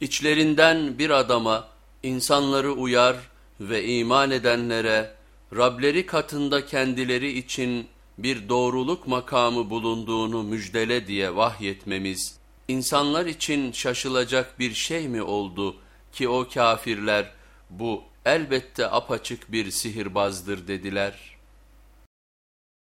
İçlerinden bir adama insanları uyar ve iman edenlere Rableri katında kendileri için bir doğruluk makamı bulunduğunu müjdele diye vahyetmemiz, insanlar için şaşılacak bir şey mi oldu ki o kafirler bu elbette apaçık bir sihirbazdır dediler.''